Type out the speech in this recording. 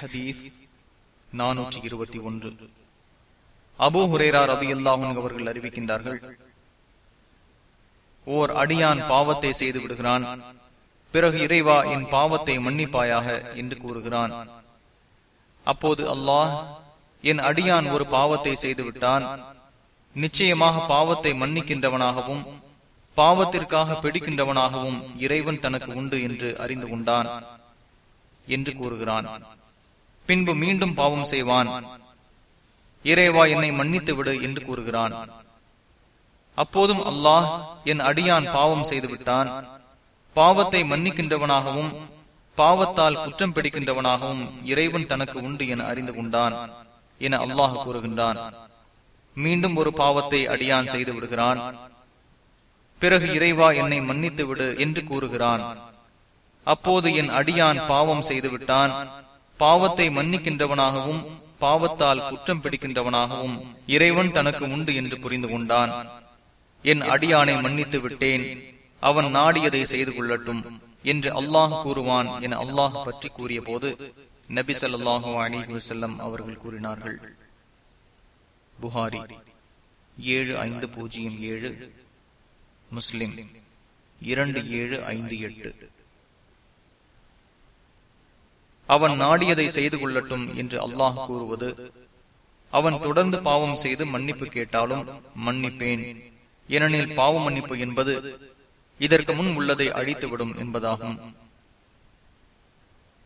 ஹதீஸ் நானூற்றி இருபத்தி ஒன்று. அபு ஹுரேரா ரவி அவர்கள் அறிவிக்கின்றார்கள் ஓர் அடியான் பாவத்தை செய்து விடுகிறான் பிறகு இறைவா என் பாவத்தை மன்னிப்பாயாக என்று கூறுகிறான். அப்போது அல்லாஹ் என் அடியான் ஒரு பாவத்தை செய்துவிட்டான் நிச்சயமாக பாவத்தை மன்னிக்கின்றவனாகவும் பாவத்திற்காக பிடிக்கின்றவனாகவும் இறைவன் தனக்கு உண்டு என்று அறிந்து கொண்டான் என்று கூறுகிறான். பின்பு மீண்டும் பாவம் செய்வான். இறைவா என்னை மன்னித்து விடு என்று கூறுகிறான். அப்போதும் அல்லாஹ் என் அடியான் பாவம் செய்து விட்டான் பாவத்தை மன்னிக்கின்றவனாகவும் பாவத்தால் குற்றம் பிடிக்கின்றவனாகவும் இறைவன் தனக்கு உண்டு என அறிந்து கொண்டான் என அல்லாஹ் கூறுகின்றான். மீண்டும் ஒரு பாவத்தை அடியான் செய்து விடுகிறான். பிறகு இறைவா என்னை மன்னித்து விடு என்று கூறுகிறான். அப்போது என் அடியான் பாவம் செய்து விட்டான் பாவத்தை மன்னிக்கின்றவனாகவும் பாவத்தால் குற்றம் பிடிக்கின்றவனாகவும் இறைவன் தனக்கு உண்டு என்று புரிந்து கொண்டான். என் அடியானை மன்னித்து விட்டேன். அவன் நாடியதை செய்து கொள்ளட்டும் என்று அல்லாஹ் கூறுவான் என அல்லாஹ் பற்றி கூறிய போது நபி சொல்லாஹு அலிஹி வசல்லம் அவர்கள் கூறினார்கள். புகாரி ஏழு ஐந்து பூஜ்ஜியம் ஏழு முஸ்லிம் இரண்டு ஏழு ஐந்து எட்டு. அவன் நாடியதை செய்து கொள்ளட்டும் என்று அல்லாஹ் கூறுவது. அவன் தொடர்ந்து பாவம் செய்து மன்னிப்பு கேட்டாலும் மன்னிப்பேன். ஏனெனில் பாவ மன்னிப்பு என்பது இதற்கு முன் உள்ளதை அழித்துவிடும் என்பதாகும்.